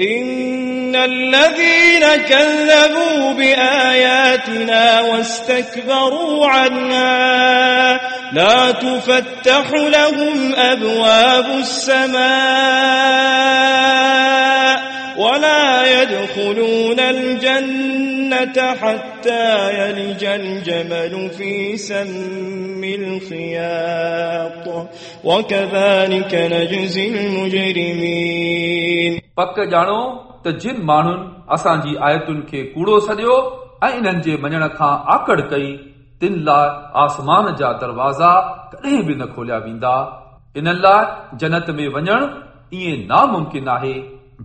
إن الذين كذبوا بآياتنا واستكبروا عنها لا تفتح لهم أبواب السماء ولا يدخلون الجنة حتى يلج الجمل في سم الخياط وكذلك نجزي المجرمين पक ॼाणो त जिन माण्हुनि असांजी आयतुनि खे कूड़ो सॼियो ऐं इन्हनि जे मञण खां आकड़ कई तिन लाइ आसमान जा दरवाज़ा कॾहिं बि न खोलिया वेंदा इन्हनि लाइ जन्नत में वञणु ईअं नामुमकिन आहे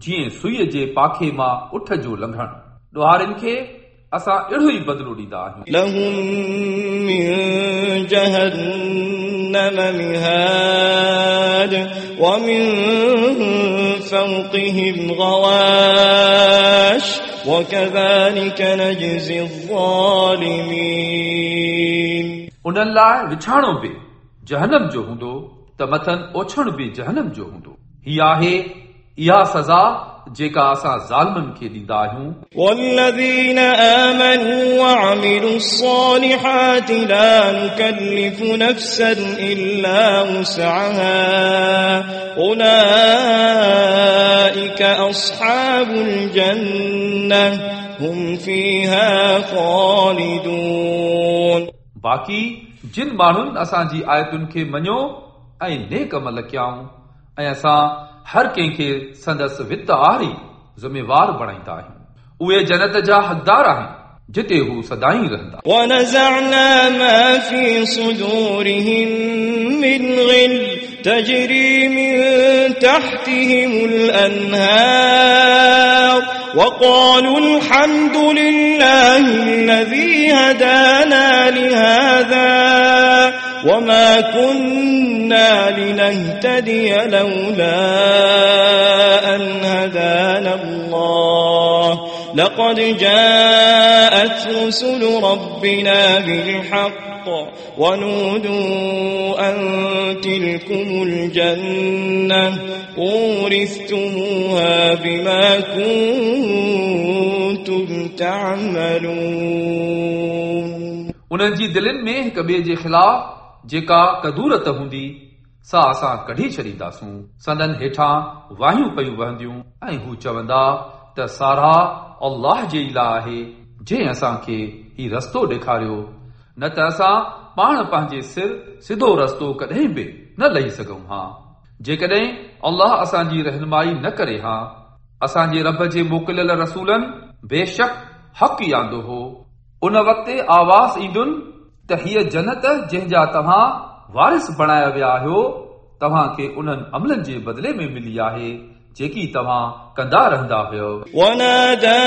जीअं सुईअ जे पाखे मां उठ जो लंघणु ॾोहारियुनि खे اسان اهڙو ئي بدلو ڏيندا آهيون उन्हनि लाइ विछाणो बि जहनम जो हूंदो त मथनि ओछण बि जहनम जो हूंदो हीअ आहे इहा सज़ा जेका असां ज़ालमनि खे ॾींदा आहियूं والذين آمنوا وعملوا الصالحات لا نكلف نفسا إلا وسعها أولئك أصحاب الجنة هم فيها خالدون बाक़ी जिन माण्हुनि असांजी आयतुनि खे मञियो ऐं नेक अमल कयाऊं ऐं असां हर कंहिंखे संदसि वित आरी ज़िमेवार बणाईंदा आहियूं उहे जन्नत जा हक़दार आहिनि जिते हू सदाईं रहंदा ونزعنا ما في صدورهم من غل تجري من تحتهم الأنهار وقالوا الحمد لله الذي هدانا لهذا وما كنا لنهتدي لولا أن هدانا الله لقد جاءت رسل ربنا بالحق ونودوا أن تلكم الجنة أورثتموها بما كنتم تعملون उन्हनि जी दिलनि में हिक ॿिए जे ख़िलाफ़ جيڪا ڪدورت هوندي سا اسان ڪڍي ڇڏينداسون. سندن هيٺان واهيون پيون وهنديون ۽ هو چوندا ته سارا الله جي لاءِ آهي جنهن اسان کي هي رستو ڏيکاريو. نه ته اسان پاڻ پنهنجي سر سڌو رستو ڪڏهن به نه لهي سگهون ها. جيڪڏهن الله اسان جي رهنمائي نه ڪري ها. اسان جي رب جي موڪليل رسولن بيشڪ حق ئي آندو هو. ان وقت آواز ايندن त हीअ जन्नत जंहिंजा तव्हां वारिस बणाया विया आहियो तव्हांखे उन्हनि अमलनि जे बदिले में मिली आहे जेकी तव्हां कंदा रहंदा हुयो ونادى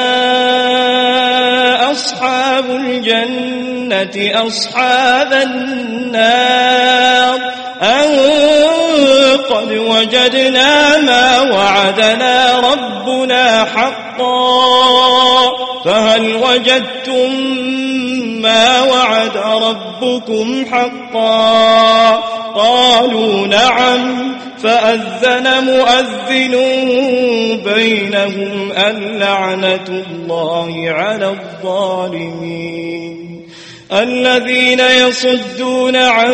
أصحاب الجنة أصحاب النار أن قد وجدنا ما وعدنا ربنا حقا فهل وجدتم ما وعد ربكم حقا. قالوا نعم فأذن مؤذن بينهم اللعنة الله على الظالمين. الذين يصدون عن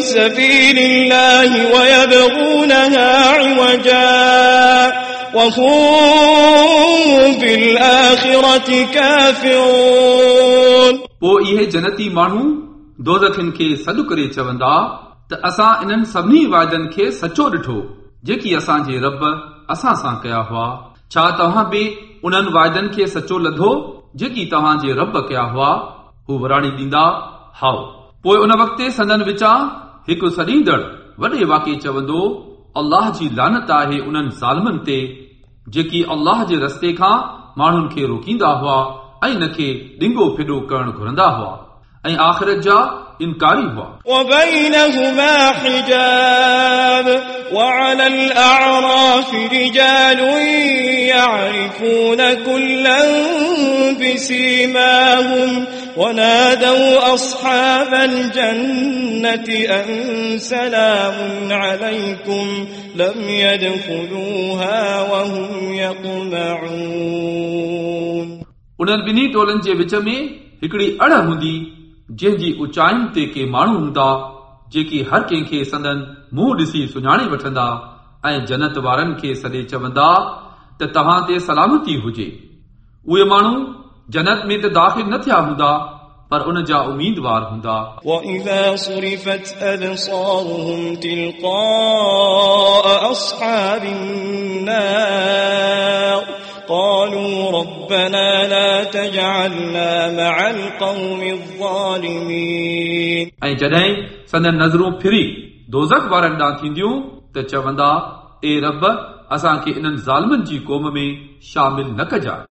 سبيل الله ويبغونها عوجا. وهم بالآخرة كافرون. پو یہ جنتی مانو دوزکن کي سڏ ڪري چوندا ته اسان انهن سڀني وائدن کي سچو ڏٺو. جيڪي اسان جي رب اسان سان ڪيا هئا. ڇا توهان به انهن وائدن کي سچو لڌو؟ جيڪي توهان جي رب ڪيا هئا هو وراڻي ڏيندا. هائو. پوءِ ان وقت سندن وچان هڪ سڏيندڙ وڏي واڪي چوندو الله جي لعنت آهي انهن ظالمن تي. جيڪي الله جي رستي کان ماڻهن کي روڪيندا هئا ۽ هن کي ڏنگو فڏو ڪرڻ گهرندا هئا ऐं आख़िरत जा इनकारी हुआ وبينهما حجاب وعلى الأعراف رجال يعرفون كلا بسيماهم ونادوا أصحاب الجنة أن سلام عليكم لم يدخلوها وهم يطمعون उन्हनि ॿिन्ही टोलनि जे विच में हिकिड़ी अड़ हूंदी जंहिंजी ऊचाइयुनि ते के माण्हू हूंदा जेकी हर कंहिंखे संदन मुंहुं ॾिसी सुञाणे वठंदा ऐं जन्नत वारनि खे सॾे चवंदा त तव्हां ते सलामती हुजे उहे माण्हू जन्नत में त दाख़िल न थिया हूंदा पर उन जा उमीदवार हूंदा وإذا صرفت أبصارهم تلقاء أصحاب النار قالوا ربنا لا تجعلنا مع القوم الظالمين ऐं जॾहिं संदन नज़रूं फिरी दोज़ख वारनि ॾांहुं थींदियूं त चवंदा ए रब असांखे इन्हनि ज़ालमनि जी क़ौम में शामिल न कजांइ